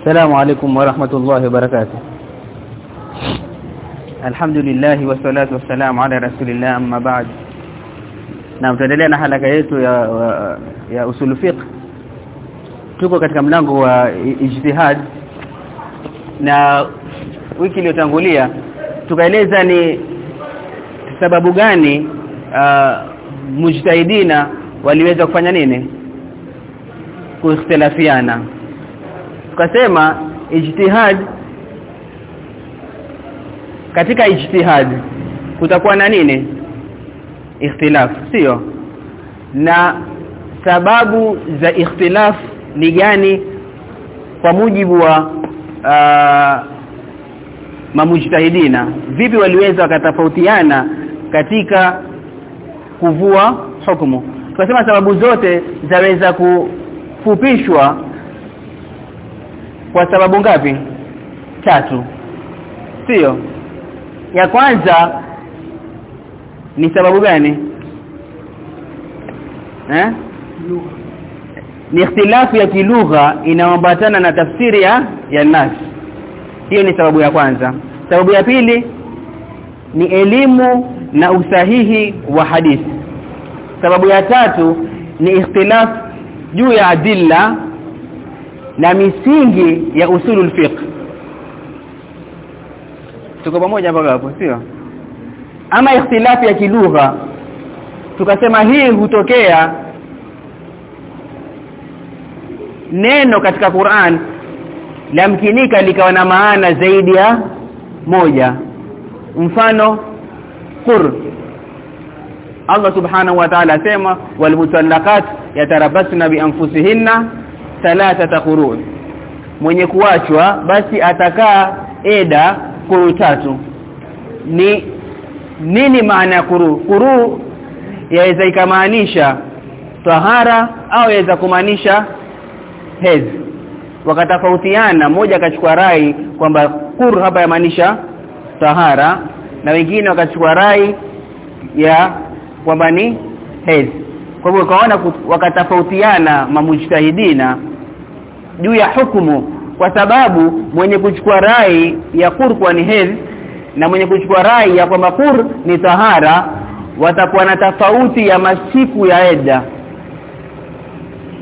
السلام عليكم ورحمة الله وبركاته الحمد لله والصلاة والسلام على رسول الله أما بعد na tutaendelea na halaka yetu ya ya usul fiqh tuko katika mlango wa ijtihad na wiki iliyotangulia tukaeleza ni sababu gani uh, mujtahidina waliweza kufanya nini kuikhtilafiana tukasema ijtihad katika ijtihad kutakuwa na nini? Ikhtilaf sio? Na sababu za ikhtilaf ni gani kwa mujibu wa uh, mamujtahidina? Vipi waliweza wakatofautiana katika kuvua hukumu tukasema sababu zote zaweza kufupishwa kwa sababu ngapi? Tatu. Sio. Ya kwanza ni sababu gani? Eh? Ni ikhtilafu ya kilugha inaambatana na tafsiri ya ya nas. Hiyo ni sababu ya kwanza. Sababu ya pili ni elimu na usahihi wa hadithi. Sababu ya tatu ni ikhtilaf juu ya adilla na misingi ya usulul fiqh. Tuko pamoja mpaka hapo sio? Ama ikhtilafu ya kilugha tukasema hii hutokea neno katika Qur'an lamkinika likawa na maana zaidi ya moja. Mfano qur. Allah subhanahu wa ta'ala asema walmutallaqat yatarabasna bi anfusihinna thalathata qurun mwenye kuachwa basi atakaa eda kuru tatu. Ni nini maana ya kuru kuru yaweza ikamaanisha tahara au yaweza kumaanisha hedhi. Wakatafautiana mmoja akachukua rai kwamba kur hapa yamaanisha tahara na wengine wakachukua rai ya kwamba ni hedhi kwa hivyo ukaona wakatofautiana mamujtahidina juu ya hukumu kwa sababu mwenye kuchukua rai ya kur kwa ni hedhi na mwenye kuchukua rai ya kwamba kur ni tahara watakuwa na tofauti ya masiku ya edda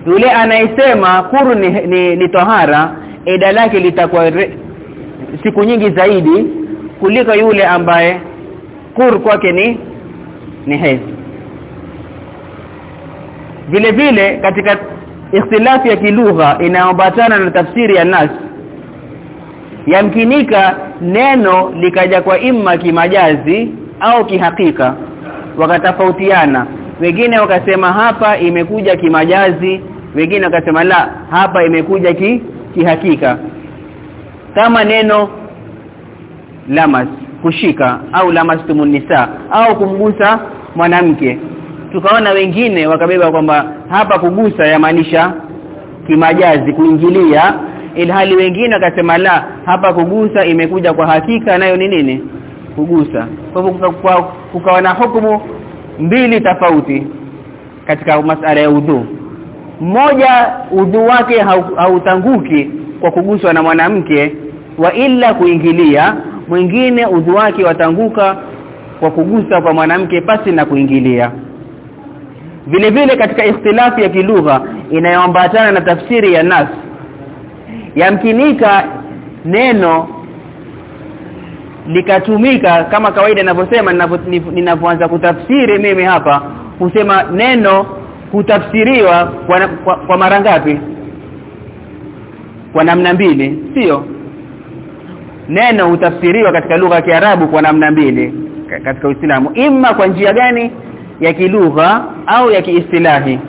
yule anayesema kuru ni, ni, ni tahara eda lake litakuwa siku nyingi zaidi kuliko yule ambaye kur kwake ni ni hedhi vile vile katika ikhtilafu ya kilugha inaambatana na tafsiri ya nas yamkinika neno likaja kwa imma kimajazi au kihakika wakatafautiana wengine wakasema hapa imekuja kimajazi wengine wakasema la hapa imekuja ki kihakika. Kama neno lamas kushika au lamastumun nisa au kumgusa mwanamke tukaona wengine wakabeba kwamba hapa kugusa yamaanisha kimajazi kuingilia. Ilhali wengine wakasema la hapa kugusa imekuja kwa hakika nayo ni nini? Kugusa. Kwa hivyo kukawa na hukumu mbili tofauti katika masala ya udhu. Mmoja udhu wake hautanguki kwa kuguswa na mwanamke wa ila kuingilia. Mwingine udhu wake watanguka kwa kugusa kwa mwanamke pasi na kuingilia vile vile katika ikhtilafu ya kilugha inayoambatana na tafsiri ya nas. Yamkinika neno likatumika kama kawaida ninavyosema ninavyoanza kutafsiri mimi hapa husema neno hutafsiriwa kwa, kwa, kwa mara ngapi? Kwa namna mbili sio? Neno hutafsiriwa katika lugha ya Kiarabu kwa namna mbili katika Uislamu. Imma kwa njia gani ya kilugha au ya kiistilahi.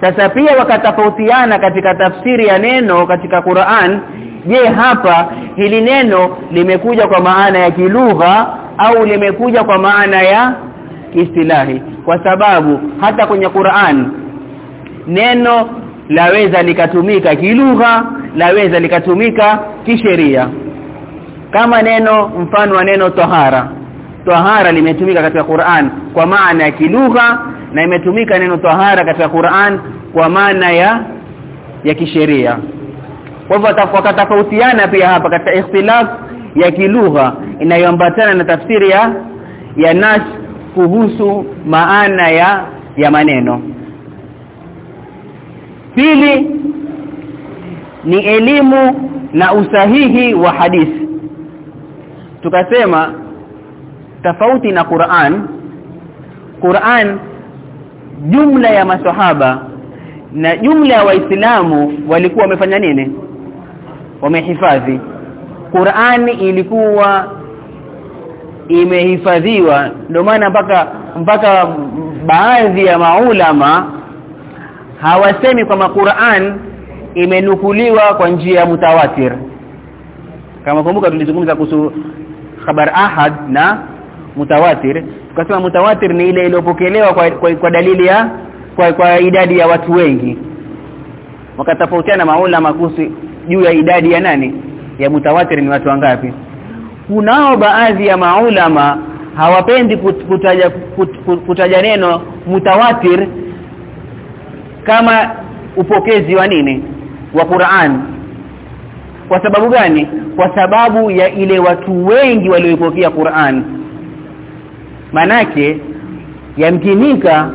Sasa pia wakatofautiana katika tafsiri ya neno katika Qur'an. Je hapa hili neno limekuja kwa maana ya kilugha au limekuja kwa maana ya kiistilahi? Kwa sababu hata kwenye Qur'an neno laweza likatumika kilugha laweza likatumika kisheria. Kama neno mfano wa neno tahara tahara limetumika katika Qur'an kwa maana ya kilugha na imetumika neno tahara katika Qur'an kwa maana ya ya kisheria. Kwa hivyo wakatofautiana pia hapa katika ikhtilaf ya kilugha inayoambatana na tafsiri ya ya nas kuhusu maana ya ya maneno. Pili ni elimu na usahihi wa hadithi. Tukasema tofauti na Qur'an. Qur'an jumla ya maswahaba na jumla ya waislamu walikuwa wamefanya nini? Wamehifadhi. Qur'an ilikuwa imehifadhiwa ndio maana mpaka mpaka baadhi ya maulama hawasemi kwamba Qur'an imenukuliwa kwa njia ya mutawatir. Kama kumbuka tulizungumza kuhusu khabar ahad na mutawatir. Tukasema mutawatir ni ile iliyopokelewa kwa, kwa, kwa dalili ya kwa, kwa idadi ya watu wengi. Wakatofautiana maulama kuhusu juu ya idadi ya nani? Ya mutawatir ni watu wangapi? Kunao baadhi ya maulama hawapendi kutaja kutaja neno mutawatir kama upokezi wa nini? Wa Qur'an. Kwa sababu gani? Kwa sababu ya ile watu wengi walioipokea Qur'an manake yamkinika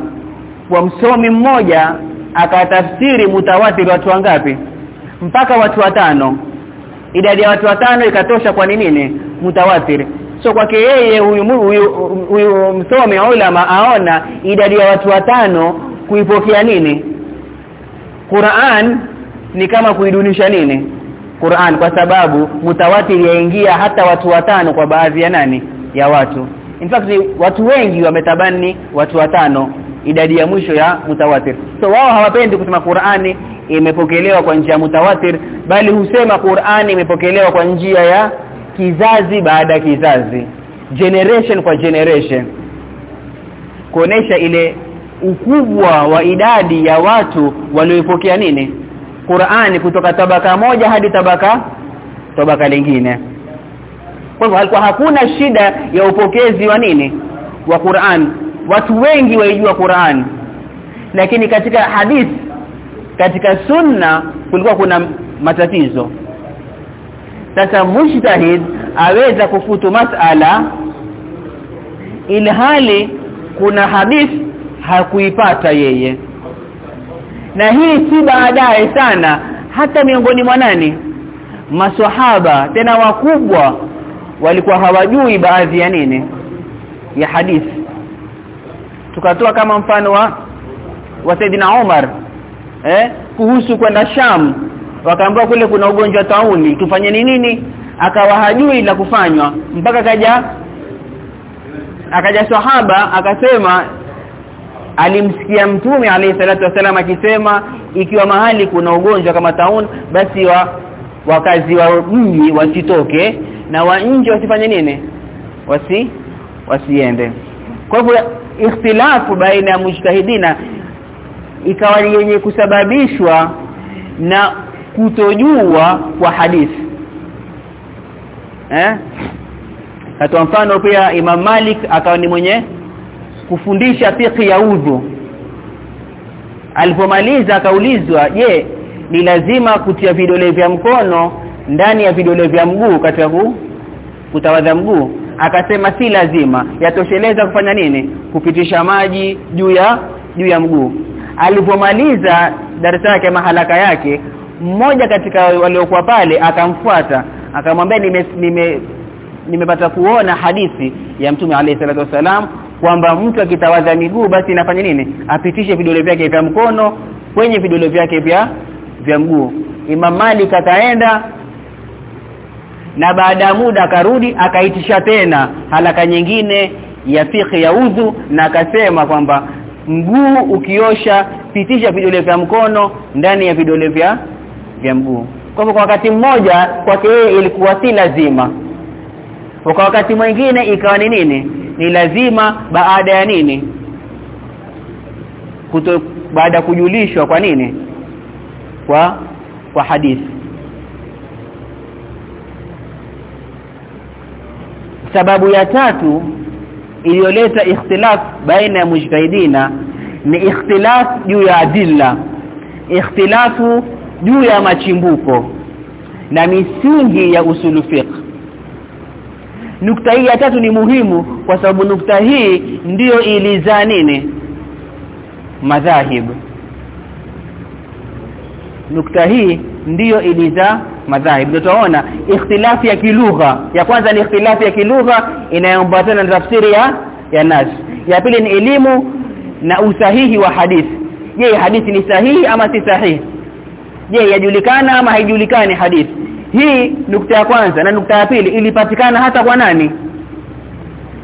kwa msomi mmoja akatafsiri mutawatir watu wangapi? Mpaka watu watano. Idadi ya watu watano ikatosha kwa nini? Mutawatir so kwake yeye huyu huyu, msomi ulama aona idadi ya watu watano kuipokea nini? Qur'an ni kama kuidunisha nini? Qur'an kwa sababu mutawatir yaingia hata watu watano kwa baadhi ya nani? Ya watu in fact ni watu wengi wametabani watu watano idadi ya mwisho ya mutawatir. So wao hawapendi kusema Qur'ani imepokelewa kwa njia ya mutawatir bali husema Qur'ani imepokelewa kwa njia ya kizazi baada ya kizazi generation kwa generation. Kuonesha ile ukubwa wa idadi ya watu walioipokea nini? Qur'ani kutoka tabaka moja hadi tabaka tabaka lingine kwa hivyo halikuwa hakuna shida ya upokezi wa nini? Wa Qur'an. Watu wengi waijua Qur'an. Lakini katika hadith katika sunna kulikuwa kuna matatizo. Sasa mujtahid aweza kufutu masala ilhali kuna hadith hakuipata yeye. Na hii si baadaye sana hata miongoni mwa nani? Maswahaba tena wakubwa walikuwa hawajui baadhi ya nini? Ya hadithi. Tukatoa kama mfano wa wa Saidina Umar eh kuhusu kwenda Sham. Wakaambiwa kule kuna ugonjwa tauni tufanye nini? Akawa hajui la kufanywa mpaka kaja akaja sahaba akasema alimsikia mtume alayhi salatu wasallam akisema ikiwa mahali kuna ugonjwa kama tauni basi wa wakazi wa mji wasitoke na wa nje wasifanye nini? Wasi wasiende. Kwa hivyo ikhtilafu baina ya mujtahidina ikawa yenye kusababishwa na kutojua kwa hadithi. Eh? Katoa mfano pia Imam Malik akawa ni mwenye kufundisha fiqh ya udhu alipomaliza akaulizwa je ni lazima kutia vidole vya mkono ndani ya vidole vya mguu katika kutawadha mguu. Akasema si lazima. Yatosheleza kufanya nini? Kupitisha maji juu ya juu ya mguu. Alipomaliza darasa yake mahalaka yake mmoja katika waliokuwa pale akamfuata. Akamwambia nime, nime nimepata kuona hadithi ya mtume alayhi salatu wasalam kwamba mtu akitawadha miguu basi inafanya nini? Apitishe vidole vyake vya mkono kwenye vidole vyake vya vya mguu. Imam Malik akaenda na baada ya muda akarudi akaitisha tena halaka nyingine ya fiqh ya udhu na akasema kwamba mguu ukiosha pitisha vidole vya mkono ndani ya vidole vya vya mguu. Kwa kwa wakati mmoja kwake yeye ilikuwa si lazima. Kwa wakati mwingine ikawa ni nini? Ni lazima baada ya nini? Kuto, baada kujulishwa kwa nini? Kwa kwa hadithi sababu ya tatu iliyoleta ikhtilaf baina ya mujtahidina ni ikhtilaf juu ya adilla ikhtilafu juu ya machimbuko na misingi ya usulu fiqh. Nukta hii ya tatu ni muhimu kwa sababu nukta hii ndiyo ilizaa nini? Madhahib. Nukta hii ndiyo ilizaa madhahib. Ndio tunaona ikhtilafu ya kilugha. Ya kwanza ni ikhtilafu ya kilugha inayoambatana na tafsiri ya ya nas ya pili ni elimu na usahihi wa hadithi. Je hadithi ni sahihi ama si sahihi? Je yajulikana ama haijulikani hadithi? Hii nukta ya kwanza na nukta ya pili ilipatikana hata kwa nani?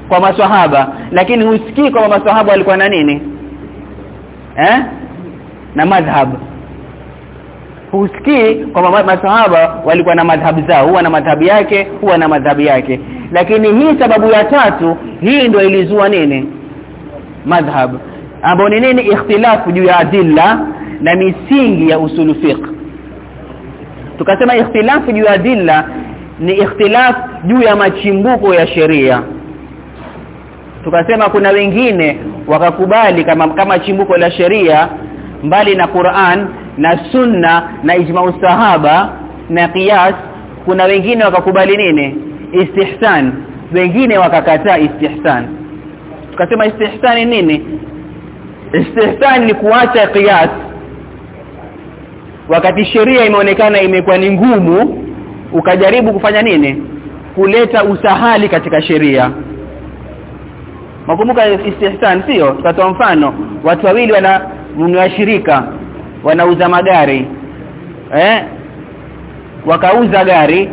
Kwa maswahaba. Lakini husikii kwa maswahaba walikuwa na nini? Eh? Na madhhab husikii kwamba masahaba walikuwa na madhhabu zao huwa na madhhabu yake huwa na madhhabu yake. Lakini hii sababu ya tatu hii ndio ilizua nini? Madhhab. Ambao ni nini? Ikhtilafu juu ya adilla na misingi ya usulu fiqh. Tukasema ikhtilafu juu ya adilla ni ikhtilafu juu ya machimbuko ya sheria. Tukasema kuna wengine wakakubali kama kama chimbuko la sheria mbali na Qur'an na sunna na ijma sahaba na qiyas kuna wengine wakakubali nini? Istihsan. Wengine wakakataa istihsan. Tukasema istihsan nini? Istihsan ni kuacha qiyas. Wakati sheria imeonekana imekuwa ni ngumu ukajaribu kufanya nini? Kuleta usahali katika sheria. Makumbuka istihsan sio? Tukatoa mfano. Watu wawili wana washirika wanauza magari eh? Wakauza gari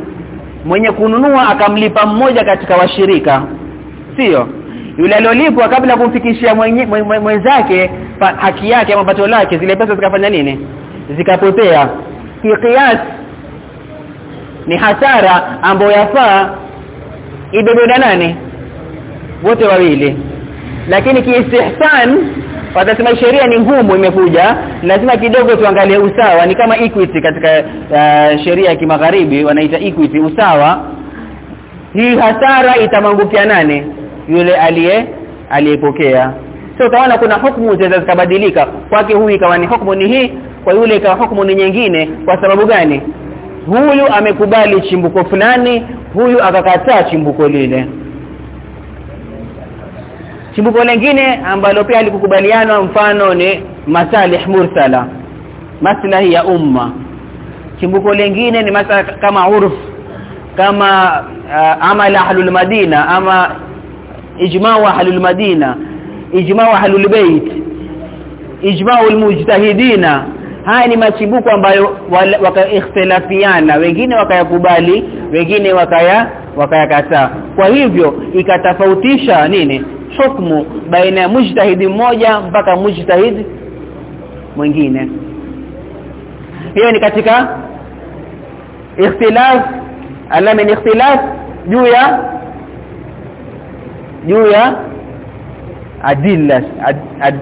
mwenye kununua akamlipa mmoja katika washirika. Sio. Yule aliyolipwa kabla kumfikishia mwenzake haki yake ama pato lake zile pesa zikafanya nini? Zikapotea. Kiqiyas ni hasara ambayo yafaa ibebe na nani? Wote wawili. Lakini kiistihsan watasema sheria ni ngumu imekuja. Lazima kidogo tuangalie usawa. Ni kama equity katika uh, sheria ya kimagharibi wanaita equity usawa. Hii hasara itamwangukia nani? Yule aliye aliyepokea. So utaona kuna hukumu zinaweza zikabadilika. Kwake huyu ikawa ni hukumu ni hii kwa yule ikawa hukumu ni nyingine. Kwa sababu gani? Huyu amekubali chimbuko fulani huyu akakataa chimbuko lile chimbuko lingine ambalo pia alikukubaliana mfano ni masalih mursala maslahi ya umma. Chimbuko lingine ni masala kama urf kama uh, amala ahlul madina ama ijma' ahlul madina ijma' ahlul bait ijma' almujtahidina. Haya ni machimbuko ambayo wakaikhtilafiana wengine wakayakubali wengine wakaya wakayakataa. Kwa hivyo ikatofautisha nini hukumu baina ya mujtahidi mmoja mpaka mujtahidi mwingine. Hiyo ni katika ikhtilaf alama ni ikhtilaf juu ya juu ya adilla ad, ad,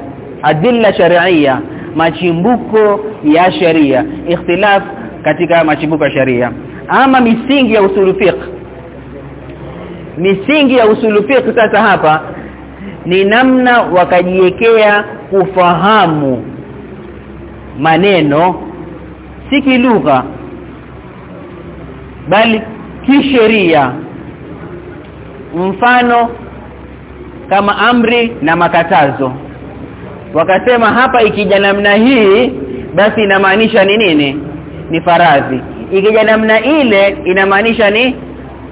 adilla shar'iyya machimbuko ya sharia ikhtilaf katika machimbuko ya sharia. Ama misingi ya usulu fiqh. Misingi ya usulufiq sasa hapa ni namna wakajiwekea kufahamu maneno si kilugha bali kisheria. Mfano kama amri na makatazo. Wakasema hapa ikija namna hii basi inamaanisha ni nini? Ni faradhi. Ikija namna ile inamaanisha ni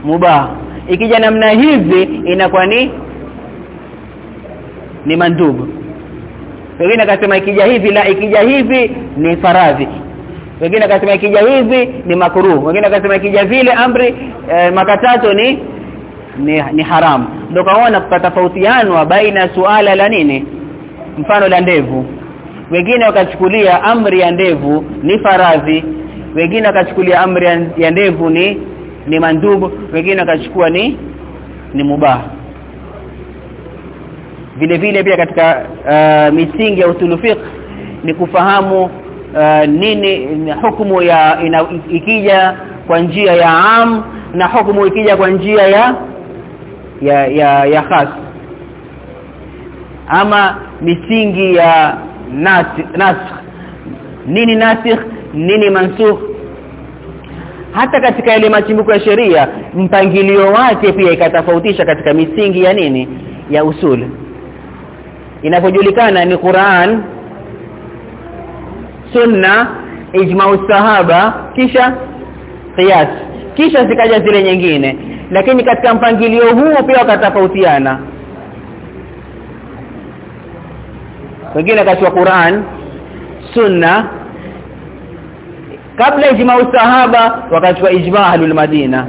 mubah. Ikija namna hivi inakuwa ni ni mandubu wengine akasema ikija hivi la ikija hivi ni faradhi. Wengine akasema ikija hivi ni makruh. Wengine akasema ikija vile amri e, makatazo ni ni, ni haramu. Ndio kaona kukatofautianwa baina suala la nini? Mfano la ndevu. Wengine wakachukulia amri ya ndevu ni faradhi. Wengine wakachukulia amri ya ndevu ni ni mandubu wengine wakachukua ni ni mubaha vile vile pia katika uh, misingi ya usulu fiqh ni kufahamu uh, nini hukumu ya ina, ikija kwa njia ya am na hukumu ikija kwa njia ya ya ya, ya khas. Ama misingi ya nasikh. Nini nasikh nini mansukh. Hata katika ile machimbuko ya sheria mpangilio wake pia ikatofautisha katika misingi ya nini? Ya usul inapojulikana ni Qur'an sunna ijma'u sahaba kisha qiyas. Kisha zikaja zile nyingine. Lakini katika mpangilio huu pia wakatofautiana. Wengine akachukua Qur'an sunna. Kabla ijma'u sahaba wakachukua ijma' ahlul madina.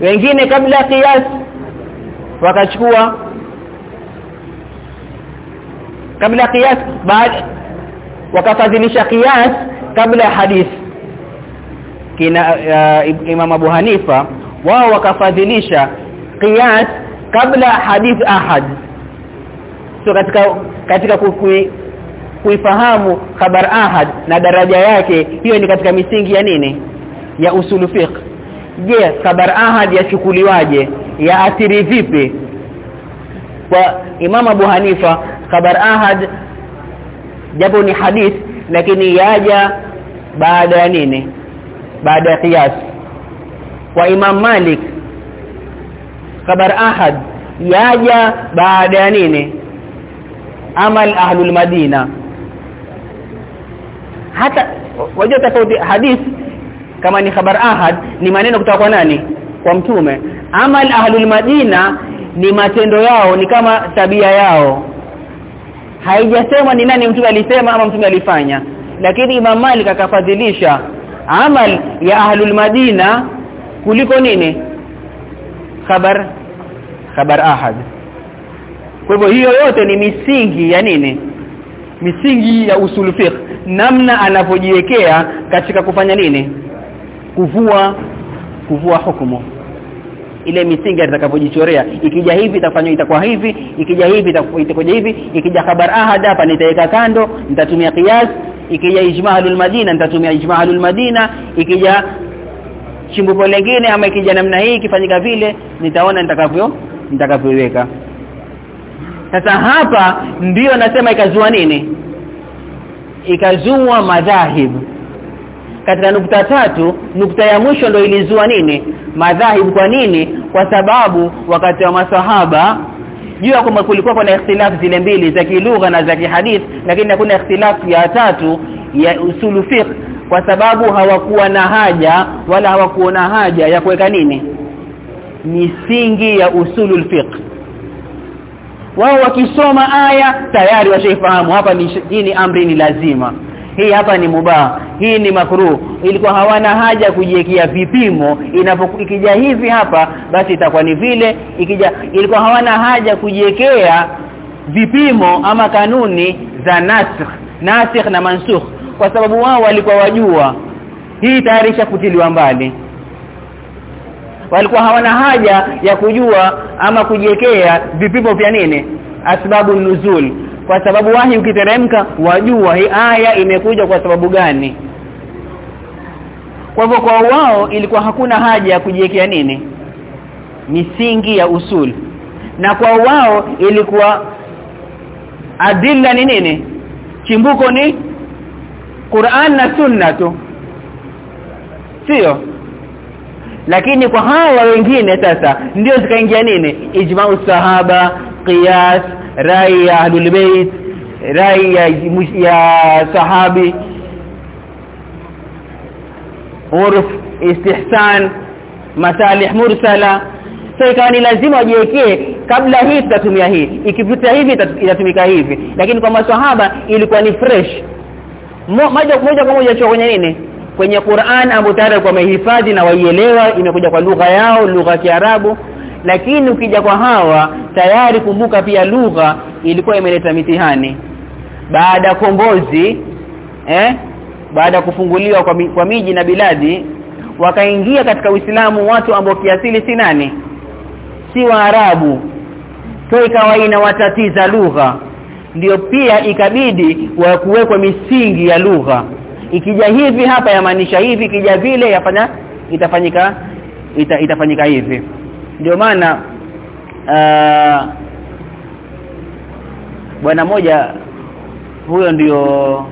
Wengine kabla qiyas wakachukua kabla qiyas baada wakafadhilisha qiyas kabla hadith. Kina uh, Imam Abu Hanifa wao wakafadhilisha qiyas kabla hadith ahad. So katika katika kukui, kuifahamu khabar ahad na daraja yake hiyo ni katika misingi ya nini? Ya usulu fiqh. Je khabar ahad yachukuliwaje? Ya athiri vipi? Kwa Imam Abu Hanifa khabar ahad japo ni hadith lakini yaja baada ya nini? Baada ya qiyas. Wa Imam Malik khabar ahad yaja baada ya nini? Amal ahlul madina. Hata wajua tofauti hadith kama ni khabar ahad ni maneno kutoka kwa nani? Kwa mtume. Amal ahlul madina ni matendo yao ni kama tabia yao haijasema ni nani mtume alisema ama mtume alifanya. Lakini Imam Malik akafadhilisha amal ya ahlul madina kuliko nini? Khabar khabar ahad. Kwa hivyo hiyo yote ni misingi ya nini? Misingi ya usul fiqh. Namna anapojiwekea katika kufanya nini? Kuvua kuvua hukumu ile misingi atakapojichorea ikija hivi itafanywa itakuwa hivi. Ikija hivi itakuwa hivi. Ikija khabar ahad hapa nitaweka kando nitatumia qiyas. Ikija ijma'ul madina nitatumia ijma'ul madina. Ikija chimbuko lingine ama ikija namna hii ikifanyika vile nitaona nitakavyo nitakavyoiweka. Sasa hapa ndio nasema ikazua nini? Ikazua madhahib katika nukta tatu nukta ya mwisho ndio ilizua nini? Madhahibu kwa nini? Kwa sababu wakati wa masahaba juu ya kwamba kulikuwa kuna ikhtilafu zile mbili za kilugha na za kihadith lakini hakuna ikhtilafu ya tatu ya usulu fiqh kwa sababu hawakuwa na haja wala hawakuona haja ya kuweka nini? Misingi ya usulul fiqh. Wao wakisoma aya tayari washaifahamu. Hapa ni hii ni amri ni lazima hii hapa ni mubah hii ni makruh. Ilikuwa hawana haja kujiwekea vipimo. Ikija hivi hapa basi itakuwa ni vile. Ikija ilikuwa hawana haja kujiwekea vipimo ama kanuni za nasikh nasikh na mansukh. Kwa sababu wao walikuwa wajua hii tayari kutiliwa mbali. Walikuwa hawana haja ya kujua ama kujiwekea vipimo vya nini? Asbabu nuzul kwa sababu wahi ukiteremka wajua hii aya imekuja kwa sababu gani. Kwa hivyo kwa wao ilikuwa hakuna haja ya kujiwekea nini? Misingi ya usul. Na kwa wao ilikuwa adilla ni nini? Chimbuko ni Qur'an na Sunna tu. Sio? Lakini kwa hawa wengine sasa ndio zikaingia nini? Ijma'u sahaba qiyas rai ya ahlul bait rai ya, ya sahabi urf istihsan masalih mursala. Sasa ikawa ni lazima wajiwekee kabla hii tutatumia hii ikivuta hivi itatumika hivi. Lakini kwa maswahaba ilikuwa ni fresh. Moja moja kwa moja chuo kwenye nini? Kwenye Qur'an ambayo tayari kwa mehifadhi na waielewa imekuja kwa lugha yao lugha ya Kiarabu lakini ukija kwa hawa tayari kumbuka pia lugha ilikuwa imeleta mitihani. Baada ya kombozi eh baada kufunguliwa kwa, mi, kwa miji na biladi wakaingia katika Uislamu watu ambao kiasili si nani? Si Waarabu. Kwa ikawa inawatatiza lugha. Ndio pia ikabidi wa kuwekwa misingi ya lugha. Ikija hivi hapa yamaanisha hivi ikija vile yafanya itafanyika ita, itafanyika hivi ndio maana uh, bwana moja huyo ndio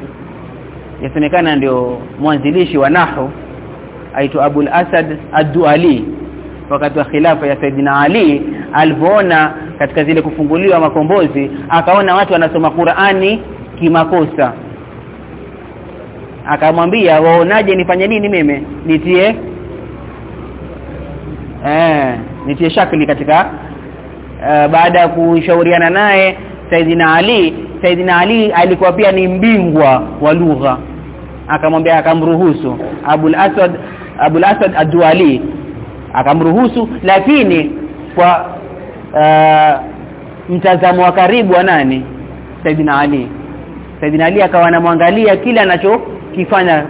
yasemekana ndio mwanzilishi wa nahu aitwa Abul Asad Ad-Duali wakati wa khilafa ya Saidina Ali alipoona katika zile kufunguliwa makombozi akaona watu wanasoma Qur'ani kimakosa. Akamwambia waonaje nifanye nini mimi? Nitie eh nitie shakli katika uh, baada ya kushauriana naye Saidina Ali Saidina Ali alikuwa pia ni mbingwa wa lugha. Akamwambia akamruhusu Abul Asad Abul Asad Ad-Duali akamruhusu lakini kwa uh, mtazamo wa karibu wa nani? Saidina Ali. Saidina Ali akawa anamwangalia kila anachokifanya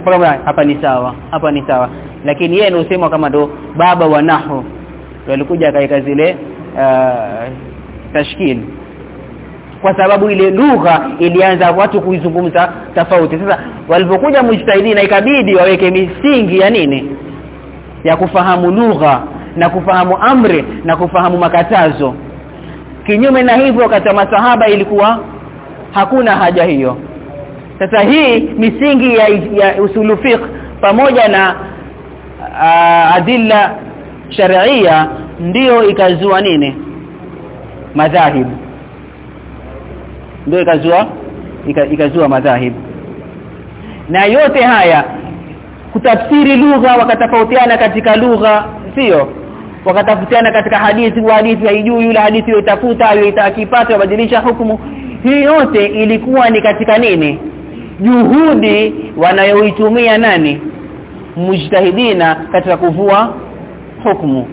hapa ni sawa hapa ni sawa. Lakini yeye anasema kama ndo baba wa nahu alikuja akaika zile uh, tashkil. Kwa sababu ile lugha ilianza watu kuizungumza tofauti. Sasa walipokuja mujtahidina ikabidi waweke misingi ya nini? Ya kufahamu lugha na kufahamu amri na kufahamu makatazo. Kinyume na hivyo wakati masahaba ilikuwa hakuna haja hiyo. Sasa hii misingi ya, ya usulu fiqh pamoja na uh, adilla sharia ndiyo ikazua nini? Madhahib. Ndio ikazua ikazua madhahib. Na yote haya kutafsiri lugha wakatofautiana katika lugha sio? Wakatafutiana katika hadithi wa hadithi haijui yule hadithi yotafuta akipata yabadilisha hukumu. Hii yote ilikuwa ni katika nini? Juhudi wanayoitumia nani? Mujtahidina katika kuvua hukumu.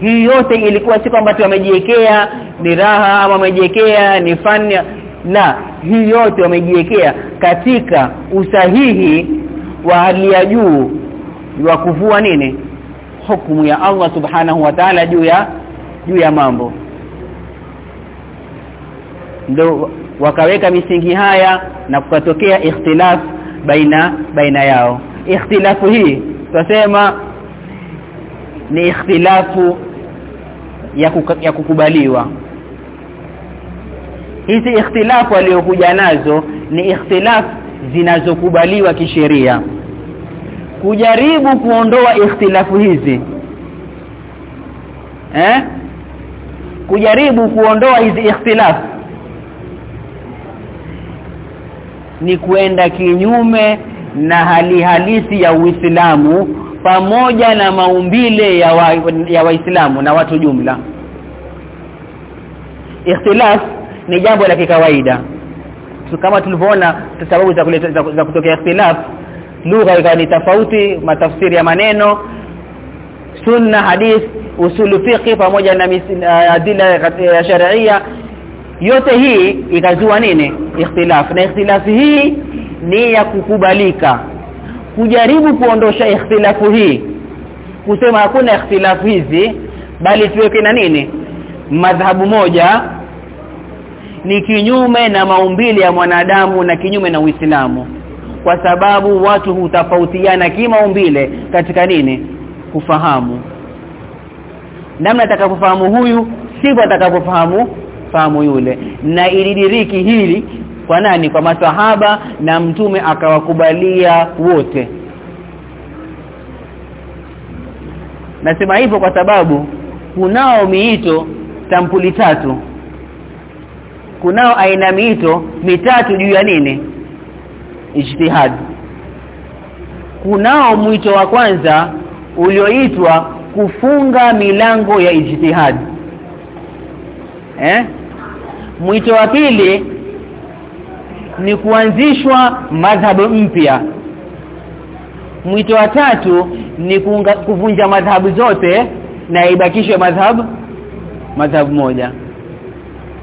Hii yote ilikuwa si kwamba tu wamejiwekea ni raha ama wamejiwekea ni fani la hii yote wamejiwekea katika usahihi wa hali ya juu wa kuvua nini? Hukumu ya Allah subhanahu wa ta'ala juu ya juu ya mambo. Ndio wakaweka misingi haya na kukatokea ikhtilaf baina baina yao. Ikhtilafu hii tutasema ni ikhtilafu ya, ya kukubaliwa. Hizi ikhtilafu aliyokuja nazo ni ikhtilafu zinazokubaliwa kisheria. Kujaribu kuondoa ikhtilafu hizi eh? Kujaribu kuondoa hizi ikhtilafu ni kuenda kinyume na hali halisi ya Uislamu pamoja na maumbile ya wa, ya waislamu na watu jumla. Ikhtilaf ni jambo la kikawaida. Kama tulivyoona sababu za kuleta za, kutokea ikhtilaf lugha ikawa ni tofauti matafsiri ya maneno sunna hadith usulu fiqh pamoja na adila ya sharia. Yote hii ikazua nini? Ikhtilaf. Na ikhtilaf hii ni ya kukubalika kujaribu kuondosha ikhtilafu hii. Kusema hakuna ikhtilafu hizi bali tuweke na nini? Madhhabu moja ni kinyume na maumbile ya mwanadamu na kinyume na Uislamu. Kwa sababu watu hutafautiana kimaumbile katika nini? Kufahamu. Namna atakapofahamu huyu sivyo atakapofahamu fahamu yule. Na ilidiriki hili kwa nani? Kwa masahaba na mtume akawakubalia wote. Nasema hivyo kwa sababu kunao miito sampuli tatu. Kunao aina miito mitatu juu ya nini? Ijtihad. Kunao mwito wa kwanza ulioitwa kufunga milango ya ijtihad. Eh? Mwito wa pili ni kuanzishwa madhhabu mpya. Mwito wa tatu ni kuvunja madhhabu zote na ibakishwe madhhabu madhhabu moja.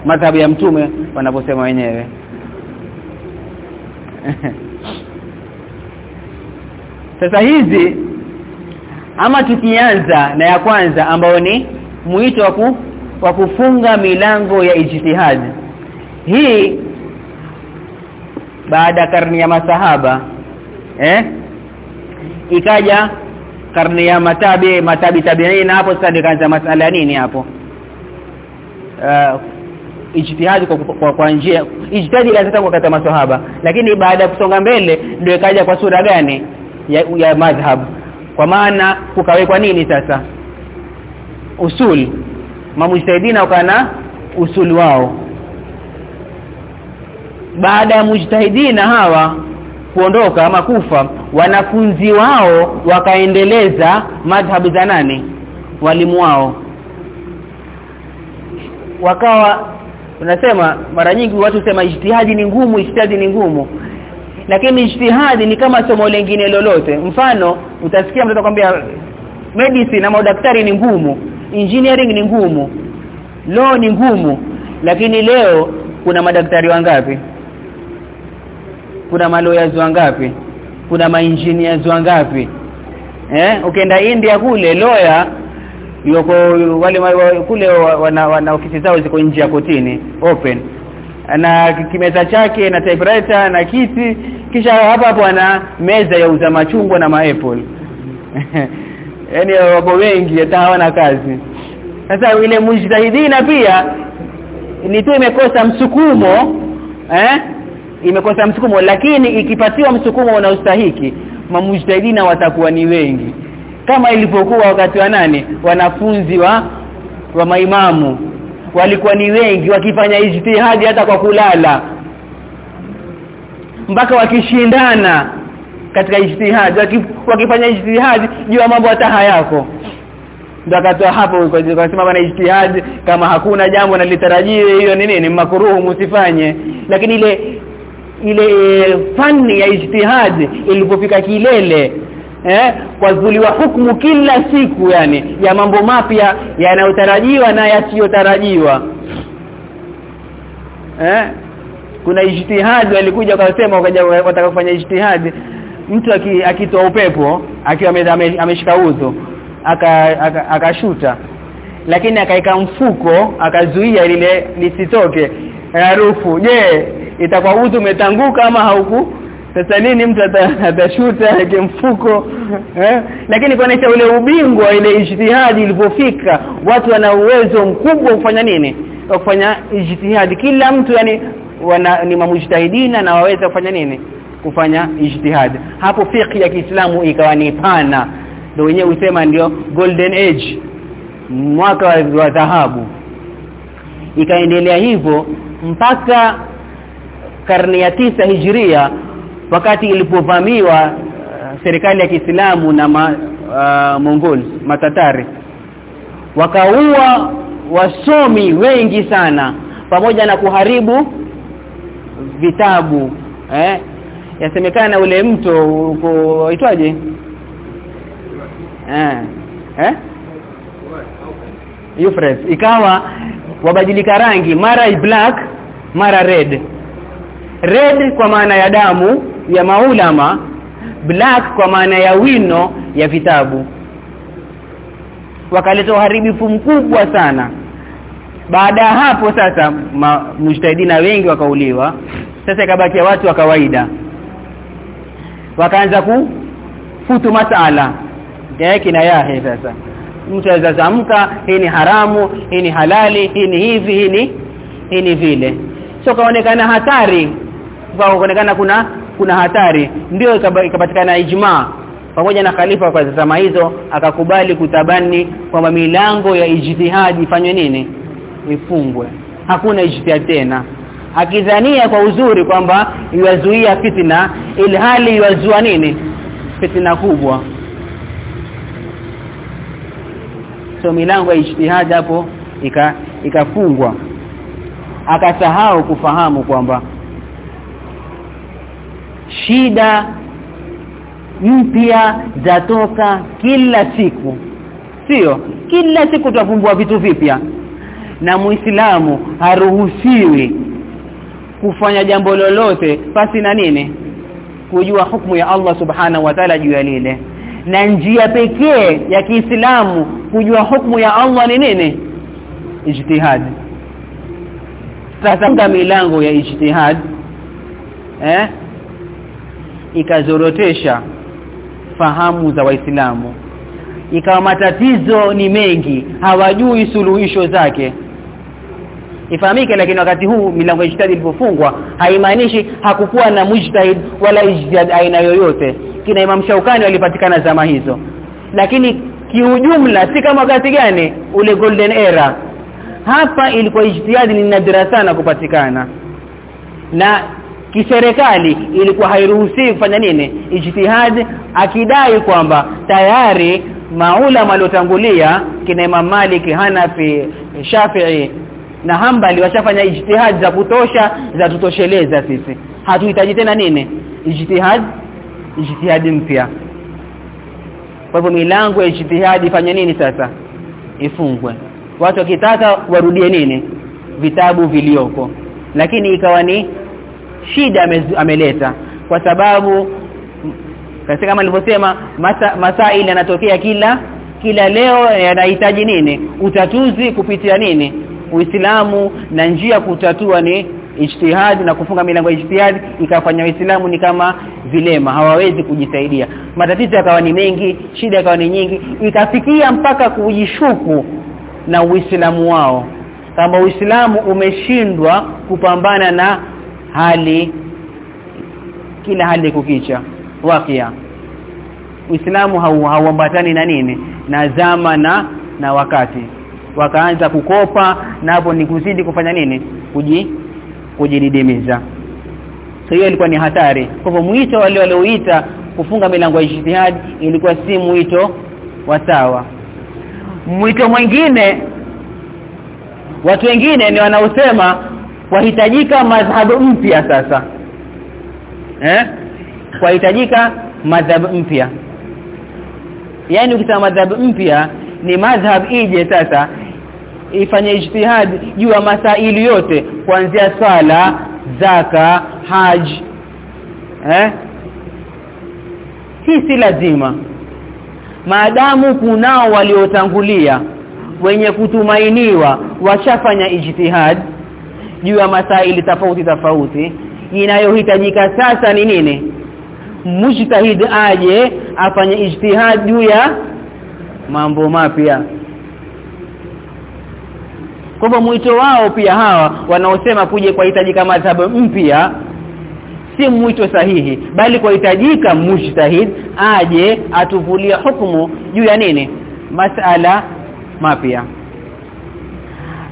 Madhhabu ya mtume wanaposema wenyewe. Sasa hizi ama tukianza na ya kwanza ambayo ni mwito wa wa kufunga milango ya ijtihad. Hii baada ya ya masahaba eh? Ikaja karni ya matabi matabi tabiina hapo sasa nikaanza masala nini hapo? Uh, ijtihadi kwa, kwa, kwa njia ijtihadi lazima kwa kata masahaba lakini baada ya kusonga mbele ndio ikaja kwa sura gani ya, ya madhhab? Kwa maana kukawekwa nini sasa? Usul. Mamujtahidina wakana usul wao baada ya mujtahidina hawa kuondoka ama kufa wanafunzi wao wakaendeleza madhhabu za nani? Walimu wao. Wakawa unasema mara nyingi watu sema ijtihadi ni ngumu ijtihadi ni ngumu. Lakini ijtihadi ni kama somo lingine lolote. Mfano utasikia mtu akwambia medicine ama daktari ni ngumu engineering ni ngumu law ni ngumu lakini leo kuna madaktari wangapi kuna maloyaz wangapi kuna maengineers wangapi eh ukienda India kule loya yuko wale kule wana, wana ofisi zao ziko nje ya kotini open. Na kimeza chake na typewriter na kiti kisha hapa hapo ana meza ya uza machungwa na maapple yani wapo wengi hata hawana kazi. Sasa ile mujtahidina pia ni tu imekosa msukumo eh imekosa msukumo lakini ikipatiwa msukumo unaostahiki mamujtahidina watakuwa ni wengi. Kama ilipokuwa wakati wa nane wanafunzi wa wa maimamu. Walikuwa ni wengi wakifanya ijtihadi hata kwa kulala. Mpaka wakishindana katika ijtihadi wakifanya ijtihadi juu ya mambo hata hayako ndio akatoa hapo akasema bana ijtihad kama hakuna jambo nalitarajiwe hiyo ni nini? Makuruhu msifanye. Lakini ile ile fani ya ijtihadi ilipofika kilele eh kwa kuliwa hukumu kila siku yani ya mambo mapya yanayotarajiwa na yasiyotarajiwa. Eh kuna ijtihadi walikuja wakasema wataka kufanya ijtihadi mtu akitoa upepo akiwa ameshika uzo akashuta aka, aka lakini akaika mfuko akazuia lile lisitoke harufu. Je itakuwa udhu umetanguka ama hauku? Sasa nini mtu atashuta kimfuko mfuko? Eh? lakini kuonesha ule ubingwa ile ijtihadi ilipofika watu wana uwezo mkubwa kufanya nini? Kufanya ijtihadi. Kila mtu yani wana ni mamujtahidina na waweza kufanya nini? Kufanya ijtihadi. Hapo fiqh ya Kiislamu ikawa ni pana. Ndio wenyewe usema ndio golden age. Mwaka wa dhahabu. Ikaendelea hivyo mpaka karne ya tisa hijiria wakati ilipovamiwa uh, serikali ya Kiislamu na ma, uh, Mongols matatari. Wakaua wasomi wengi sana pamoja na kuharibu vitabu eh? Yasemekana ule mto uko eh eh? Euphrates. Ikawa wabadilika rangi mara black mara red red kwa maana ya damu ya maulama black kwa maana ya wino ya vitabu. Wakaleta uharibifu mkubwa sana. Baada ya hapo sasa mujtahidina wengi wakauliwa. Sasa ikabakia watu wa kawaida. Wakaanza kufutu masala. Yake na yahe sasa. Mtu aweza zamka hii ni haramu hii ni halali hii ni hivi hii ni hii ni vile. So kaonekana hatari kaonekana kuna kuna hatari. Ndio ikapatikana ijma. Pamoja na khalifa kwa zama hizo akakubali kutabani kwamba milango ya ijtihadi ifanywe nini? Ifungwe. Hakuna ijtihad tena. Akidhania kwa uzuri kwamba iwazuia fitna ilhali iwazua nini? Fitna kubwa. So milango ya ijtihadi hapo ikafungwa. Akasahau kufahamu kwamba shida mpya zatoka kila siku. Sio kila siku tutavumbua vitu vipya. Na muislamu haruhusiwi kufanya jambo lolote pasi na nini? Kujua hukumu ya Allah subhanahu wa ta'ala juu ya lile. Na njia pekee ya Kiislamu kujua hukumu ya Allah ni nini? Ijtihad sasa milango ya ijtihad eh ikazorotesha fahamu za waislamu. Ikawa matatizo ni mengi hawajui suluhisho zake. Ifahamike lakini wakati huu milango ya ijtihad ilipofungwa haimaanishi hakukuwa na mujtahid wala ijtihad aina yoyote. Kina Imam Shaukani walipatikana zama hizo. Lakini kiujumla si kama wakati gani? Ule golden era. Hapa ilikuwa ijtihad ni nadra sana kupatikana. Na kiserikali ilikuwa hairuhusiwi kufanya nini? Ijtihad akidai kwamba tayari maulama waliotangulia kina Imam Malik Hanafi Shafi'i na Hanbali washafanya ijtihad za kutosha za tutosheleza sisi. Hatuhitaji tena nini? Ijtihad ijtihad mpya. Kwa hivyo milango ya ijtihad ifanye nini sasa? Ifungwe. Watu wakitaka warudie nini? Vitabu vilioko. Lakini ikawa ni shida ameleta. Kwa sababu kasi kama nilivyosema masa, masaili yanatokea kila kila leo yanahitaji nini? Utatuzi kupitia nini? Uislamu na njia kutatua ni ijtihad na kufunga milango ya ijtihad ikafanya Uislamu ni kama vilema hawawezi kujisaidia. Matatizo yakawa ni mengi shida yakawa ni nyingi ikafikia mpaka kujishuku na Uislamu wao. Kama Uislamu umeshindwa kupambana na hali kila hali kukicha wakia. Uislamu hauambatani na nini? Na zama na na wakati. Wakaanza kukopa na hapo ni kuzidi kufanya nini? Kuji kujididimiza. So hiyo ilikuwa ni hatari. Kwa hivyo mwito wale walioita kufunga milango ya ijtihad ilikuwa si mwito wa sawa. Mwito mwingine watu wengine ni wanaosema wahitajika madhhabu mpya sasa. Eh? Wahitajika madhhabu mpya. Yani ukisema madhhabu mpya ni madhhab ije sasa ifanye ijtihad juu ya masaili yote kuanzia swala zaka haj eh? Hii si lazima. Maadamu kunao waliotangulia wenye kutumainiwa washafanya ijtihad juu ya masaili tofauti tofauti. Inayohitajika sasa ni nini? Mujtahid aje afanye ijtihad juu ya mambo mapya. Kwa mwito wao pia hawa wanaosema kuje kwa hitajika madhhabu mpya si mwito sahihi bali kwa hitajika mujtahid aje atuvulia hukumu juu ya nini? Masala mapya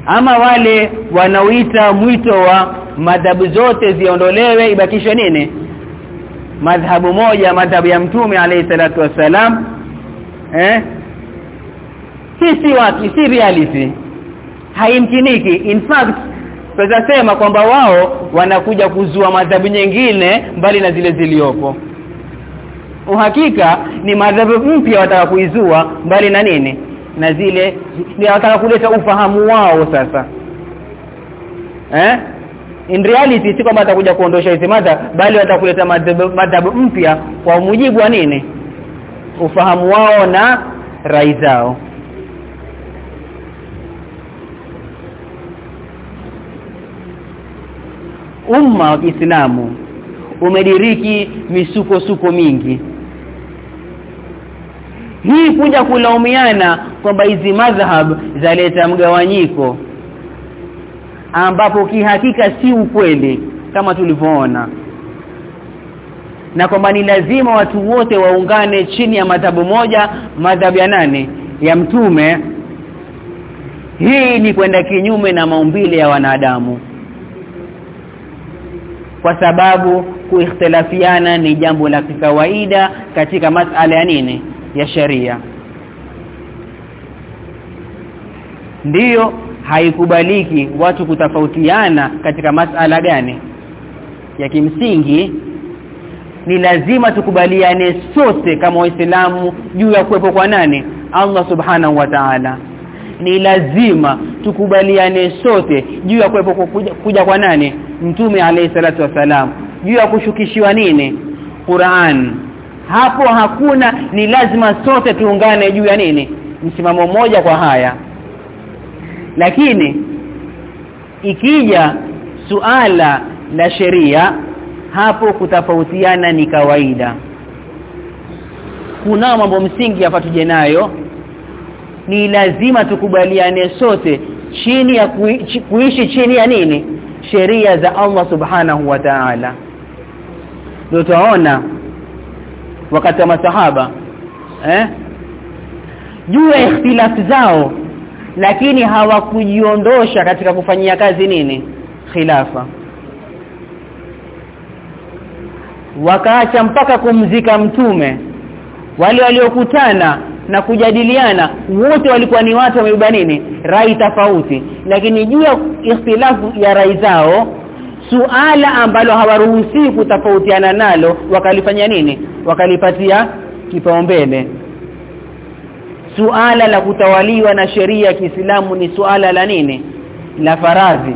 ama wale wanaoita mwito wa madhabu zote ziondolewe ibakishwe nini? Madhabu moja madhabu ya mtume alayhi salatu wasalam eh? Sisi watu si reality. Haimkiniki. In fact tunasema kwamba wao wanakuja kuzua madhabu nyingine mbali na zile ziliopo. Uhakika ni madhabu mpya wataka kuizua mbali na nini na zile wataka kuleta ufahamu wao sasa. Eh? In reality si kwamba atakuja kuondosha hizi madha bali watakuleta madhabu mpya kwa mujibu wa nini? Ufahamu wao na rai zao. Umma wa Kiislamu umediriki misukosuko mingi hii kuja kulaumiana kwamba hizi madhhab zaleta mgawanyiko ambapo kihakika si ukweli kama tulivyoona na kwamba ni lazima watu wote waungane chini ya madhabu moja madhabu ya nane ya mtume. Hii ni kwenda kinyume na maumbile ya wanadamu kwa sababu kuikhtilafiana ni jambo la kawaida katika masala ya nini ya sheria ndiyo haikubaliki watu kutofautiana katika masala gani. Ya kimsingi ni lazima tukubaliane sote kama waislamu juu ya kuwepo kwa nani? Allah subhanahu wa ta'ala. Ni lazima tukubaliane sote juu ya kuwepo kuja, kuja kwa nani? Mtume alayhi salatu wasalam juu ya kushukishiwa nini? Qur'an hapo hakuna ni lazima sote tuungane juu ya nini? Msimamo mmoja kwa haya. Lakini ikija suala la sheria hapo kutafautiana ni kawaida. Kuna mambo msingi hapa tuje nayo. Ni lazima tukubaliane sote chini ya kui, kuishi chini ya nini? Sheria za Allah subhanahu wa ta'ala. Ndio tunaona wakati wa masahaba eh? Juu ya ikhtilafu zao lakini hawakujiondosha katika kufanyia kazi nini? Khilafa. Wakaacha mpaka kumzika mtume. Wale waliokutana na kujadiliana wote walikuwa ni watu wamebeba nini? Rai tofauti. Lakini juu ya ikhtilafu ya rai zao suala ambalo hawaruhusi kutofautiana nalo wakalifanya nini? Wakalipatia kipaumbele. Suala la kutawaliwa na sheria ya Kiislamu ni suala la nini? La faradhi.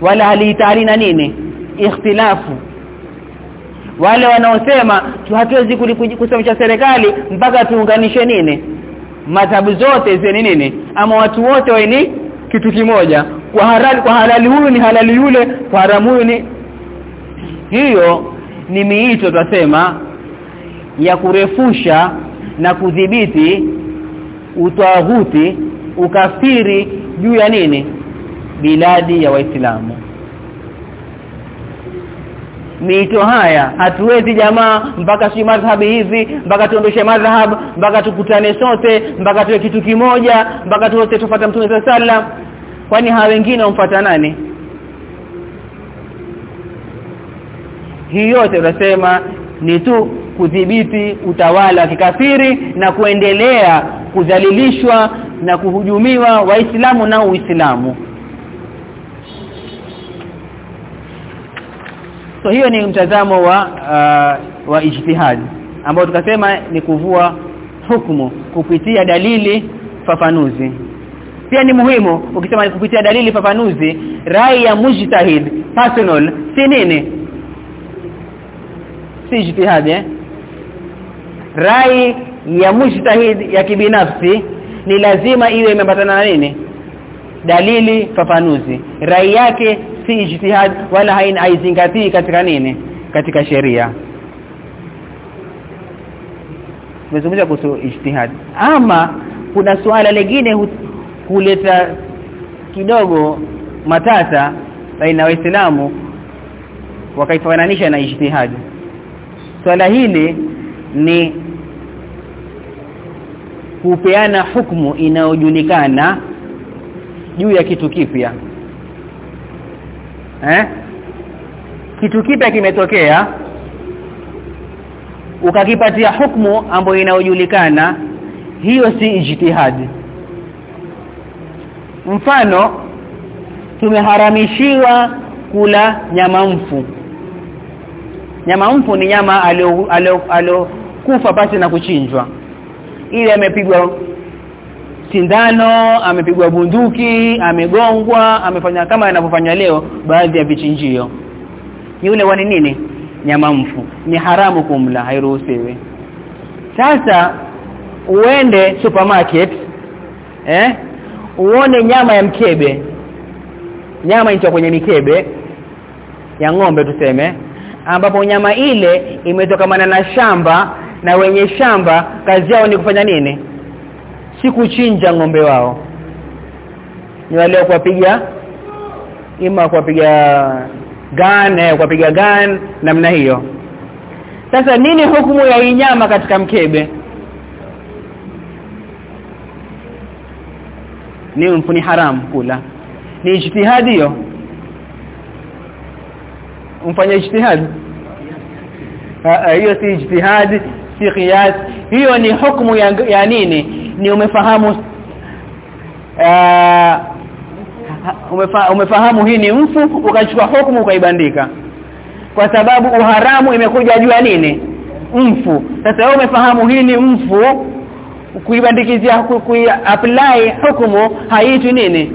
Wala halitali na nini? Ikhtilafu. Wale wanaosema hatuwezi kusimamisha serikali mpaka tuunganishe nini? Madhabu zote zeni nini? Ama watu wote wa ni kitu kimoja kwa halali kwa halali huyu ni halali yule kwa haramu huyu ni hiyo ni miito tunasema ya kurefusha na kudhibiti utawaghuti ukafiri juu ya nini? Biladi ya waislamu. Miito haya hatuwezi jamaa mpaka si madhhabi hizi mpaka tuondoshe madhhab mpaka tukutane sote mpaka tuwe kitu kimoja mpaka tuote tufuate mtume sallam kwani hawa wengine wamfuata nani? Hii yote tunasema ni tu kudhibiti utawala wa kikafiri na kuendelea kudhalilishwa na kuhujumiwa waislamu na uislamu. So hiyo ni mtazamo wa uh, wa ijtihad ambao tukasema ni kuvua hukumu kupitia dalili fafanuzi pia ni muhimu ukisema kupitia dalili fafanuzi rai ya mujtahid personal si nini? Si jitihad eh? Rai ya mujtahid ya kibinafsi ni lazima iwe imeambatana na nini? Dalili fafanuzi. Rai yake si ijtihad wala haina haizingatii katika nini? Katika sheria. Tumezungumzia kuhusu ijtihad ama kuna suala lingine huleta kidogo matata baina waislamu wakaifananisha na ijtihad. Swala hili ni kupeana hukumu inayojulikana juu ya kitu kipya. Eh? Kitu kipya kimetokea ukakipatia hukumu ambayo inayojulikana hiyo si ijtihadi mfano tumeharamishiwa kula nyama mfu. Nyama mfu ni nyama aliyokufa pasi na kuchinjwa. Ile amepigwa sindano amepigwa bunduki amegongwa amefanya kama anavyofanya leo baadhi ya vichinjio. Yule wani nini? Nyama mfu. Ni haramu kumla hairuhusiwi. Sasa uende supermarket eh uone nyama ya mkebe. Nyama inacho kwenye mikebe ya ng'ombe tuseme ambapo nyama ile imetokamana na shamba na wenye shamba kazi yao ni kufanya nini? Si kuchinja ng'ombe wao. Ni wale kuwapiga ima kuwapiga gan eh kuwapiga gan namna hiyo. Sasa nini hukumu ya hii nyama katika mkebe ni mfuni haramu kula. Ni ijtihadi hiyo. Umfanye ijtihadi. Hiyo si ijtihadi si qiyas. Hiyo ni hukumu ya, ya nini? Ni umefahamu uh, umefa, umefahamu hii ni mfu ukachukua hukumu ukaibandika. Kwa sababu uharamu imekuja juu ya nini? Mfu. Sasa wewe umefahamu hii ni mfu kuibandikizia kuapply hukumu haitu nini?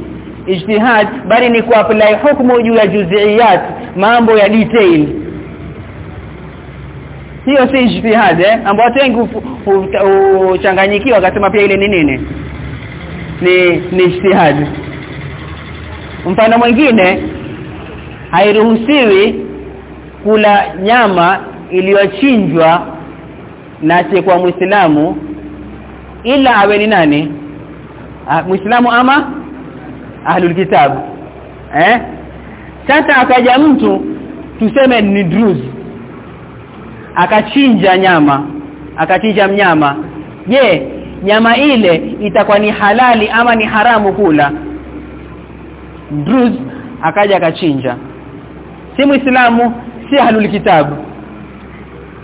Ijtihad bali ni kuapply hukumu juu ya juz'iyat mambo ya detail. Hiyo si ijtihad eh? Ambao watu wengi uchanganyikiwa akasema pia ile ni nini? Ni ni ijtihad. Mfano mwingine hairuhusiwi kula nyama iliyochinjwa na kwa muislamu ila awe ni nani? Muislamu ama ahlul kitab. Eh? Sasa akaja mtu tuseme ni druz. Akachinja nyama akachinja mnyama. Je nyama ile itakuwa ni halali ama ni haramu kula? Druz akaja akachinja. Si muislamu si ahlul kitab.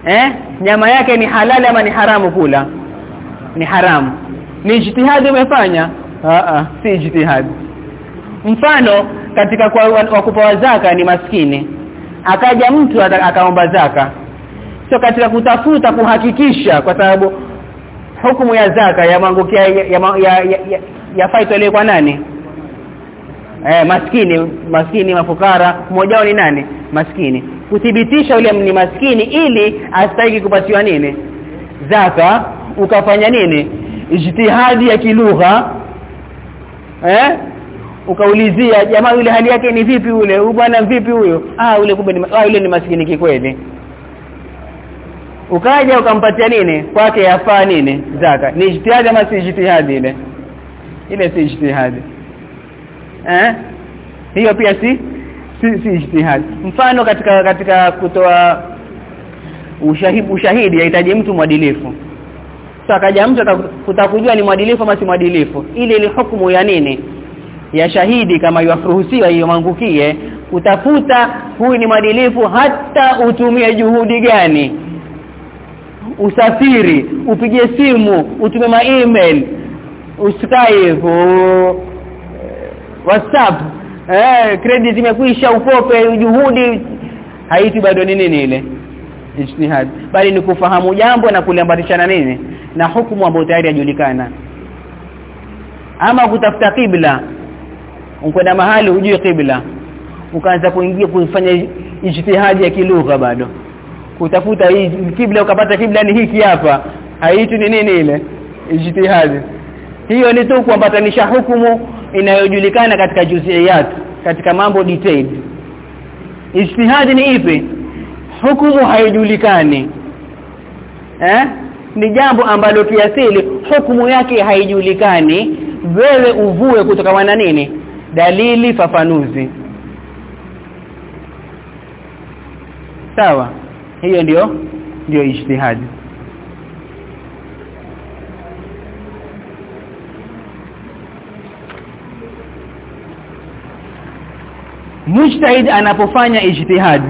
Eh? Nyama yake ni halali ama ni haramu kula ni haramu. Ni ijtihadi umefanya? A si ijtihadi. Mfano katika kwa wakupa zaka ni maskini. Akaja mtu akaomba zaka. Sio katika kutafuta kuhakikisha kwa sababu hukumu ya zaka ya mangukia ya, ya, ya, ya, ya, ya kwa nani? Eh maskini. Maskini mafukara. Mmoja ni nani? Maskini. Kuthibitisha yule ni maskini ili astahili kupatiwa nini? Zaka ukafanya nini? Ijtihadi ya kilugha. Eh? Ukaulizia jamaa yule hali yake ni vipi ule? Bwana vipi huyo ah yule kumbe ni ah yule ni maskini kikweli. Ukaja ukampatia nini? Kwake yafaa nini? Zaka. Ni ijtihadi ama si ijtihadi ile? Ile si ijtihadi. Eh? Hiyo pia si si, si ijtihadi. Mfano katika katika kutoa ushahidi ushahidi yahitaji mtu mwadilifu akaja mtu utakujua ni mwadilifu ama si mwadilifu. Ile ile hukumu ya nini? Ya shahidi kama yafuruhusiwa hiyo mangukie. Utafuta huyu ni mwadilifu hata utumie juhudi gani? Usafiri upige simu utume ma email. Uskype whatsapp. Eh credit imekwisha ukope juhudi. Haiti bado ni nini ile? Ijtihad. Bali ni kufahamu jambo na kuliambatishana nini na hukumu ambayo tayari yajulikana ama kutafuta kibla ukwenda mahali hujui kibla ukaanza kuingia kufanya ijtihadi ya kilugha bado. Kutafuta hii kibla ukapata kibla ni hiki hapa haitu ni nini ile ijtihadi. Hiyo ni tu kuambatanisha hukumu inayojulikana katika juziyat katika mambo detailed. Ijtihadi ni ipi? Hukumu haijulikani. Eh ni jambo ambalo kiasili hukumu yake haijulikani. Wewe uvue kutoka na nini? Dalili fafanuzi. Sawa hiyo ndio ndio ijtihadi mujtahid anapofanya ijtihadi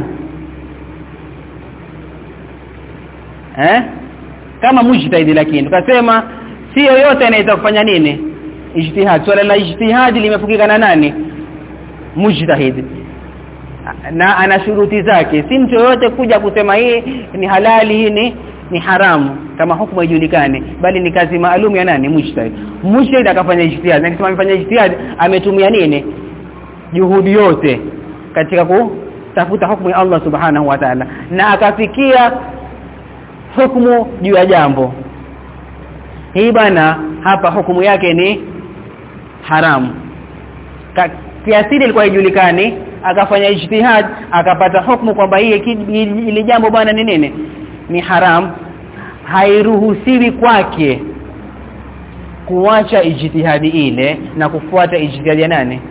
eh kama mujtahid lakini tukasema si yoyote anaweza kufanya nini? Ijtihad. Swala la ijtihad limefukika na nani? Mujtahid na ana shuruti zake. Si mtu yoyote kuja kusema hii ni halali hii ni ni haramu. Kama hukumu haijulikani bali ni kazi maalum ya nani? Mujtahid mujtahid akafanya ijtihad. Na kisema amefanya ijtihad ametumia nini? Juhudi yote katika kutafuta hukumu ya Allah subhanahu wa ta'ala. Na akafikia hukumu juu ya jambo. Hii bana hapa hukumu yake ni haramu. Kiasili ilikuwa ijulikani akafanya ijtihad akapata hukumu kwamba hii ile jambo bwana ni nini? Ni haramu. Hairuhusiwi kwake kuacha ijtihadi ile na kufuata ijtihadi ya nani?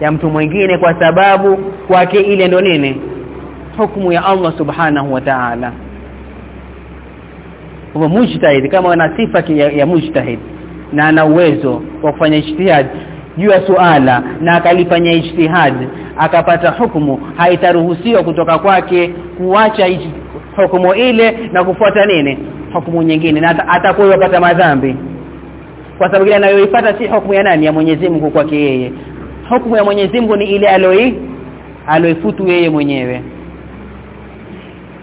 Ya mtu mwingine kwa sababu kwake ile ndo nini? Hukumu ya Allah subhanahu wa ta'ala kwa mujtahid kama ana sifa ya, ya mujtahid na ana uwezo wa kufanya ijtihad juu ya suala na akalifanya ijtihad akapata hukumu haitaruhusiwa kutoka kwake kuacha hukumu ile na kufuata nini? Hukumu nyingine na atakuwa pata madhambi. Kwa sababu ile anayoipata si hukumu ya nani? Ya Mwenyezi Mungu kwake yeye. Hukumu ya Mwenyezi Mungu ni ile aloi aloifutu yeye mwenyewe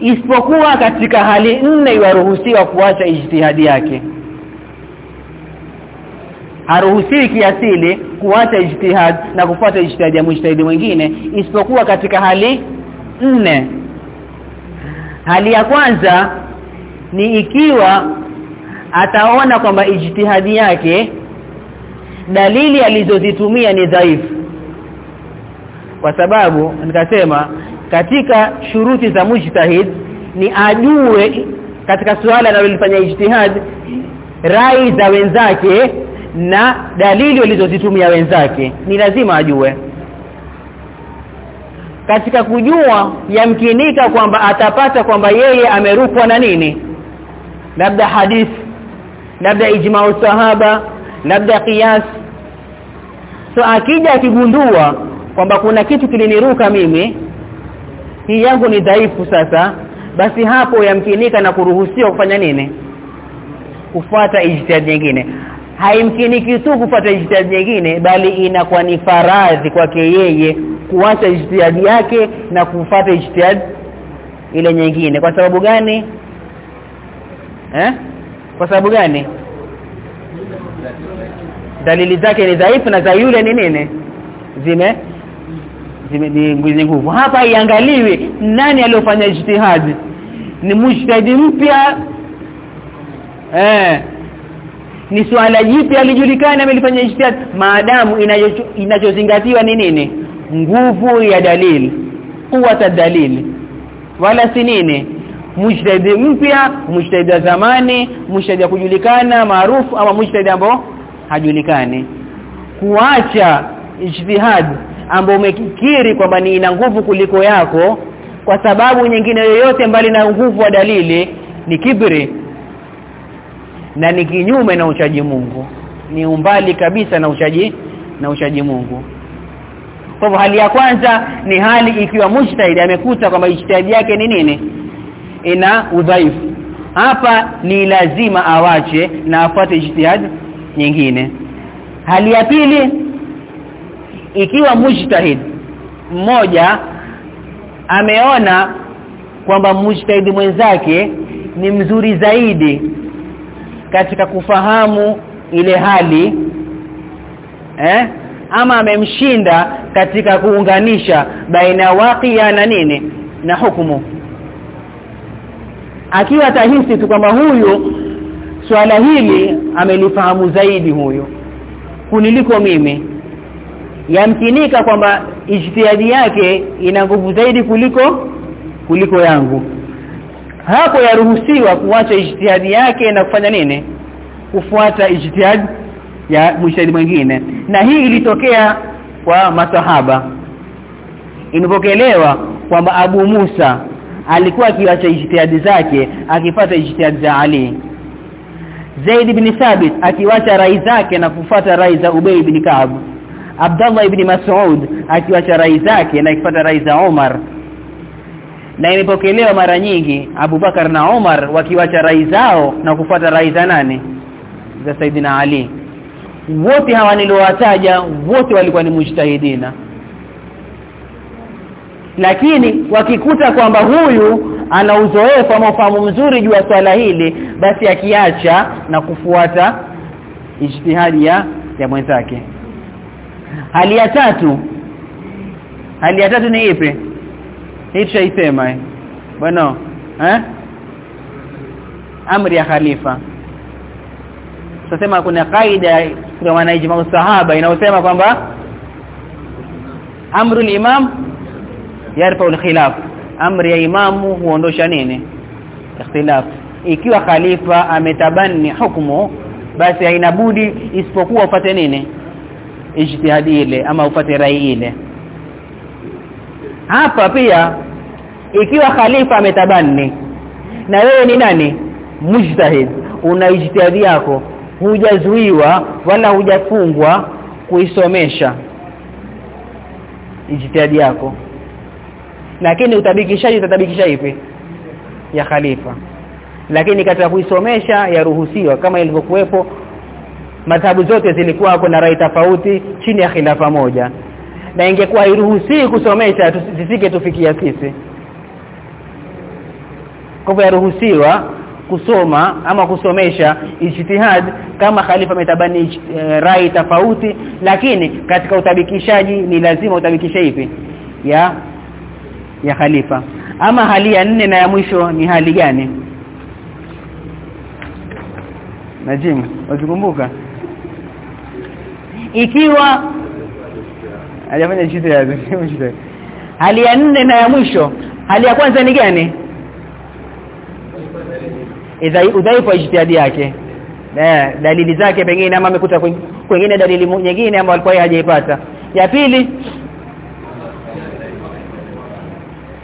isipokuwa katika hali nne iwaruhusiwa kuacha ijtihadi yake. Haruhusiwi kiasili kuacha ijtihad na kufuata ijtihadi ya mujtahidi mwingine isipokuwa katika hali nne. Hali ya kwanza ni ikiwa ataona kwamba ijtihadi yake dalili alizozitumia ni dhaifu. Kwa sababu nikasema katika shuruti za mujtahid ni ajue katika suala analolifanya ijtihad rai za wenzake na dalili walizozitumia wenzake. Ni lazima ajue. Katika kujua yamkinika kwamba atapata kwamba yeye amerukwa na nini. Labda hadith labda ijma'u sahaba labda qiyas. So akija akigundua kwamba kuna kitu kiliniruka mimi hii yangu ni dhaifu sasa. Basi hapo yamkinika na kuruhusiwa kufanya nini? Kufuata ijtihad nyingine. Haimkiniki tu kufuata ijtihad nyingine bali inakuwa ni faradhi kwake yeye kuacha ijtihad yake na kufuata ijtihad ile nyingine. Kwa sababu gani? Eh? Kwa sababu gani? Dalili zake ni dhaifu na za yule ni nini? Zime ni nguvu. Hapa iangaliwe nani aliyofanya ijtihadi. Ni mujtahidi mpya? Eh. Ni swala jipi alijulikana amelifanya ijtihad maadamu inachozingatiwa ni nini? Nguvu ya dalili. Kuwa dalili wala si nini? Mujtahidi mpya mujtahidi wa zamani mujtahidi kujulikana maarufu ama mujtahidi ambao hajulikani. Kuacha ijtihad ambao umekikiri kwamba ni ina nguvu kuliko yako kwa sababu nyingine yoyote mbali na nguvu wa dalili ni kibri na ni kinyume na uchaji Mungu ni umbali kabisa na uchaji na uchaji Mungu. Kwa hali ya kwanza ni hali ikiwa mujtahid amekuta kwamba ijtihadi yake ni nini? Ina udhaifu. Hapa ni lazima awache na afuate ijtihad nyingine. Hali ya pili ikiwa mujtahid mmoja ameona kwamba mujtahid mwenzake ni mzuri zaidi katika kufahamu ile hali eh ama amemshinda katika kuunganisha baina waqiya na nini na hukumu akiwa tahisi tu kwamba huyu swala hili amelifahamu zaidi huyu kuniliko mimi yamkinika kwamba ijtihadi yake ina nguvu zaidi kuliko kuliko yangu. Hapo yaruhusiwa kuacha ijtihadi yake na kufanya nini? Kufuata ijtihadi ya mshahidi mwingine. Na hii ilitokea kwa masahaba. Inapokelewa kwamba Abu Musa alikuwa akiacha ijtihadi zake akifata ijtihadi za Ali. Zaid ibn Thabit akiwacha rai zake na kufuata rai za Ubay ibn Ka'b Abdullah ibn Mas'ud akiwacha rai zake na ikipata rai za Omar. Na imepokelewa mara nyingi Abu Bakar na Omar wakiwacha rai zao na kufuata rai za nani? Za Saidina Ali. Wote hawa niliowataja wote walikuwa ni mujtahidina. Lakini wakikuta kwamba huyu ana uzoefu ama ufahamu mzuri juu ya swala hili basi akiacha na kufuata ijtihadi ya ya mwenzake hali ya tatu. Hali ya tatu ni ipi? Hii tushaisema eh. Bwana eh? Amri ya khalifa. Tunasema kuna kaida kwa maana ijma sahaba inayosema kwamba amru imam yarfa al-khilaf amri ya imamu huondosha nini? Ikhtilaf. Ikiwa khalifa ametabani hukumu basi haina budi isipokuwa upate nini ijtihadi ile ama upate rai ile. Hapa pia ikiwa khalifa ametabani na wewe ni nani? Mujtahid. Una ijtihadi yako. Hujazuiwa wala hujafungwa kuisomesha ijtihadi yako. Lakini utabikishaji utatabikisha ipi? Ya khalifa. Lakini katika kuisomesha yaruhusiwa kama ilivyokuwepo madhabu zote zilikuwa kuna rai tofauti chini ya khilafa moja. Na ingekuwa iruhusi kusomesha zisike tufikia sisi. Kwa hivyo yaruhusiwa kusoma ama kusomesha ijtihad kama khalifa metabani e, rai tofauti lakini katika utabikishaji ni lazima utabikishe ipi? Ya ya khalifa. Ama hali ya nne na ya mwisho ni hali gani? Najim ukikumbuka ikiwa hajafanya ijtihad hali ya nne na ya mwisho hali ya kwanza ni gani? Udhaifu wa ijtihadi yake. Eh, dalili zake pengine ama amekuta kwingine dalili nyingine ambayo alikuwa hajaipata. Ya pili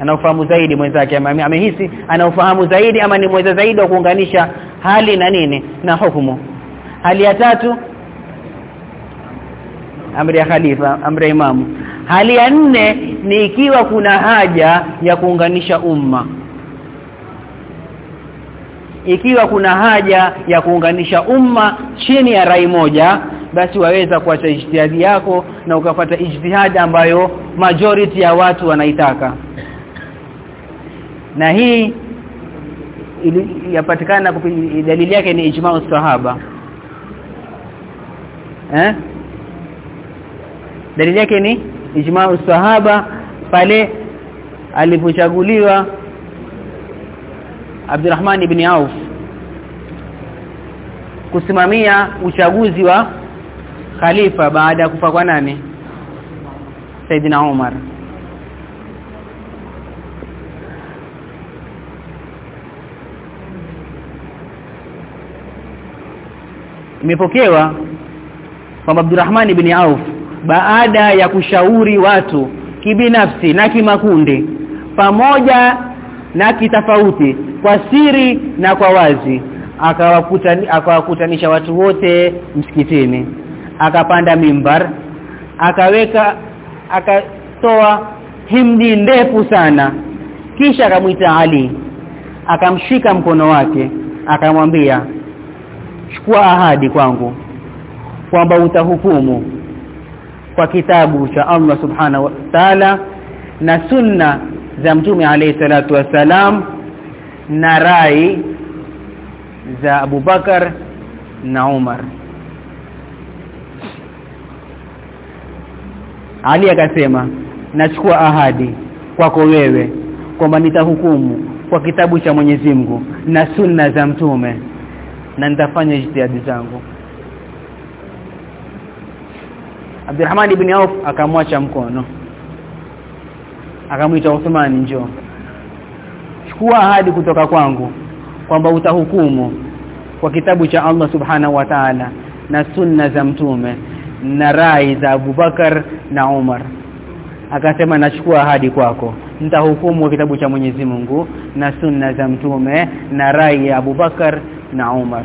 anaofahamu zaidi mwenzake amehisi anaofahamu zaidi ama ni mweza zaidi wa kuunganisha hali na nini? Na hukumu. Hali ya tatu amri ya khalifa amri ya imamu. Hali ya nne ni ikiwa kuna haja ya kuunganisha umma. Ikiwa kuna haja ya kuunganisha umma chini ya rai moja basi waweza kuacha ijtihadi yako na ukapata ijtihadi ambayo majority ya watu wanaitaka. Na hii yapatikana dalili yake ni ijma'u sahaba. Eh dalili yake ni ijma'u sahaba pale alipochaguliwa Abdurrahman ibn Auf kusimamia uchaguzi wa khalifa baada ya kufa kwa nani? Saidina Umar imepokewa kwamba Abdurrahman ibn Auf baada ya kushauri watu kibinafsi na kimakundi pamoja na kitofauti kwa siri na kwa wazi akawakutanisha akawakutanisha watu wote msikitini. Akapanda mimbar akaweka akatoa himdi ndefu sana. Kisha akamwita Ali akamshika mkono wake akamwambia chukua ahadi kwangu kwamba utahukumu kwa kitabu cha Allah subhanahu wa ta'ala na sunna za mtume alayhi salatu wasalam na rai za Abu Bakar na Umar. Ali akasema nachukua ahadi kwako wewe kwamba nitahukumu kwa kitabu cha Mwenyezi Mungu na sunna za mtume na nitafanya jitihadi zangu Abdurrahman ibn Auf akamwacha mkono. Akamwita Uthman njoo. Chukua ahadi kutoka kwangu kwamba utahukumu kwa kitabu cha Allah subhanahu wa ta'ala na sunna za mtume na rai za Abubakar na Umar. Akasema nachukua ahadi kwako. Nitahukumu kwa kitabu cha Mwenyezi Mungu na sunna za mtume na rai ya Abubakar na Umar.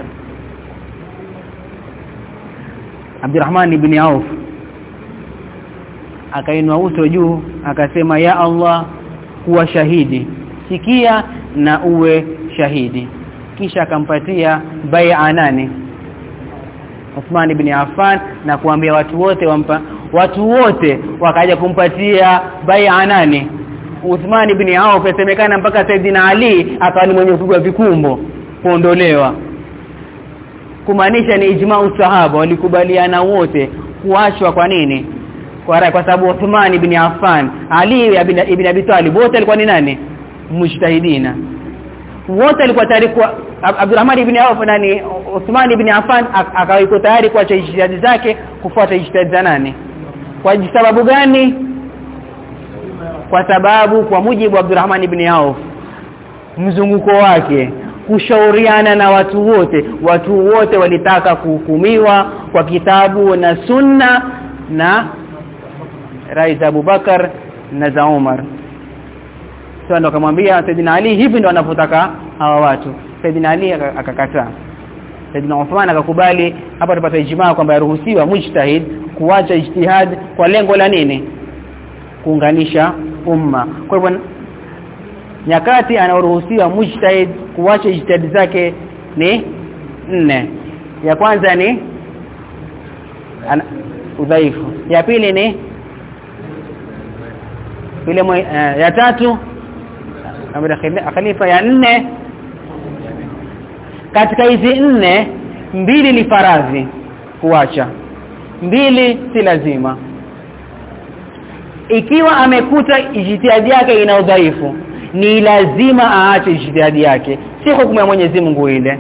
Abdurrahman ibn Auf akainua uso juu akasema ya Allah kuwa shahidi. Sikia na uwe shahidi. Kisha akampatia bai'a nane. Uthman ibn Affan na kuambia watu wote wampa watu wote wakaja kumpatia bai'a nane. Uthman ibn Auf yasemekana mpaka Saidina Ali akawa ni mwenye kupigwa vikumbo kuondolewa. Kumaanisha ni ijma'u sahaba walikubaliana wote kuachwa kwa nini kwa kwa sababu Uthman ibn Affan Ali ibn Abi Talib wote alikuwa ni nani? Mujtahidina. Wote alikuwa tayari kwa Abdurrahman ibn Auf nani? Uthman ibn Affan akawa tayari kwa ijtihadi zake kufuata ijtihadi za nani? Kwa sababu gani? Kwa sababu kwa mujibu Abdurrahman ibn Auf mzunguko wake kushauriana na watu wote watu wote walitaka kuhukumiwa kwa kitabu na sunna na rai za Abubakar na za Umar sasa ndo akamwambia Saidina Ali hivi ndo anavotaka hawa watu. Saidina Ali akakataa. Saidina Uthman akakubali hapa tupata ijmaa kwamba yaruhusiwa mujtahid kuacha ijtihad kwa lengo la nini? Kuunganisha umma. Kwa hivyo nyakati anaoruhusiwa mujtahid kuacha ijtihad zake ni nne. Ya kwanza ni ana, udhaifu. Ya pili ni vile uh, ya tatu. Khalifa ya nne. Katika hizi nne mbili ni faradhi kuacha mbili si lazima. Ikiwa amekuta ijtihadi yake ina udhaifu ni lazima aache ijtihadi yake. Si hukumu ya Mwenyezi Mungu ile.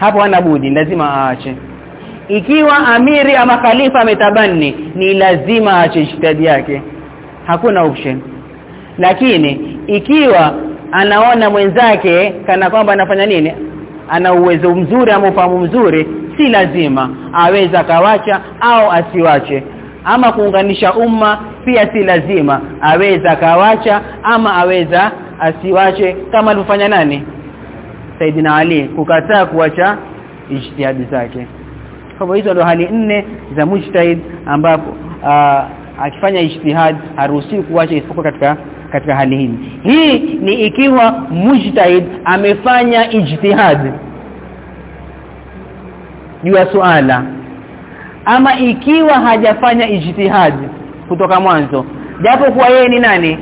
Hapo hana budi lazima aache ikiwa amiri ama khalifa ametabani ni lazima aache ijtihadi yake. Hakuna option. Lakini ikiwa anaona mwenzake kana kwamba anafanya nini ana uwezo mzuri ama ufahamu mzuri si lazima. Aweza kawacha au asiwache. Ama kuunganisha umma pia si lazima. Aweza kawacha ama aweza asiwache kama alifanya nani? Saidina Ali kukataa kuacha ijtihadi zake kwa hizo ndo hali nne za mujtahid ambapo akifanya ijtihad haruhusiwi kuacha isipokuwa katika katika hali hii. Hii ni ikiwa mujtahid amefanya ijtihad. Juu ya suala. Ama ikiwa hajafanya ijtihad kutoka mwanzo japo kuwa yeye ni nani?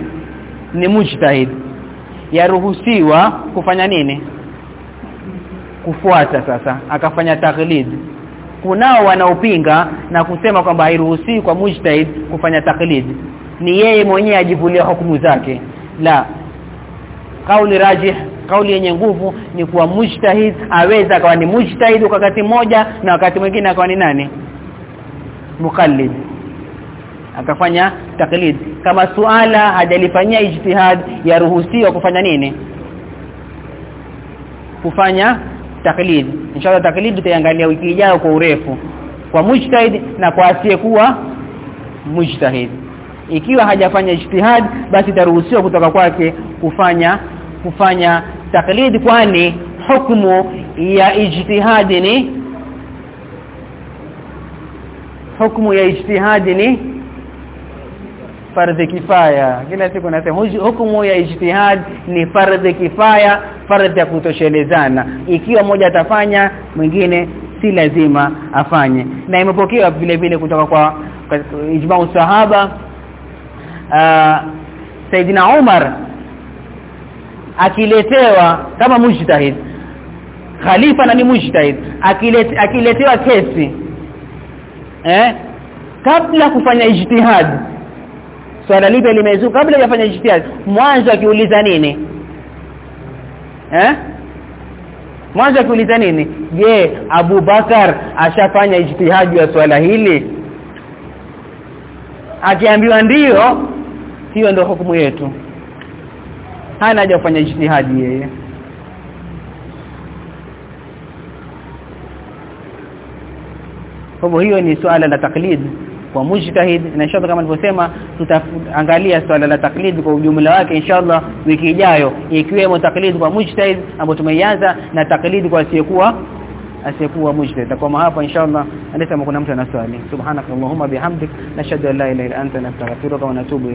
Ni mujtahid. Yaruhusiwa kufanya nini? Kufuata sasa akafanya taklid kunao wanaopinga na kusema kwamba hairuhusiwi kwa mujtahid kufanya taklid ni yeye mwenyewe ajivulia hukumu zake. La kauli rajih kauli yenye nguvu ni kuwa mujtahid aweza akawa ni mujtahid wakati mmoja na wakati mwingine akawa ni nani? Mukallid. Akafanya taklid kama suala hajalifanyia ijtihad yaruhusiwa kufanya nini? Kufanya taklid. Inshallah taklid tutaangalia wiki ijayo kwa urefu. Kwa mujtahid na kwa asiyekuwa mujtahid. Ikiwa hajafanya ijtihad basi taruhusiwa kutoka kwake kufanya kufanya taklid kwani hukumu ya ijtihadi ni hukumu ya ijtihadi ni fardhi kifaya. Kila siku nasema hukumu ya ijtihad ni fardhi kifaya fardhi ya kutoshelezana. Ikiwa mmoja atafanya mwingine si lazima afanye. Na imepokewa vile vile kutoka kwa, kwa ijma sahaba uh, Saidina Umar akiletewa kama mujtahid. Khalifa na ni mujtahid. Akilete, akiletewa kesi eh kabla kufanya ijtihad swala libe limezuka kabla hajafanya ijtihad. Mwanzo akiuliza nini? Eh? Mwanzo akiuliza nini? Je Abu Bakar ashafanya ijtihad ya swala hili? Akiambiwa ndiyo hiyo ndio hukumu yetu. Hana haja kufanya ijtihadi yeye. Kwa hiyo ni swala la taklid kwa mujtahid na inshallah kama nilivyosema tutaangalia swala la taklid kwa ujumla wake inshallah wiki ijayo ikiwemo taklid kwa mujtahid ambapo tumeianza na taklid kwa asiyekuwa asiyekuwa mujtahid. Kwa hapa inshallah. Anasema kuna mtu ana swali. Subhanakallahumma bihamdik nashhadu an la ilaha illa anta nastaghfiruka wa natubu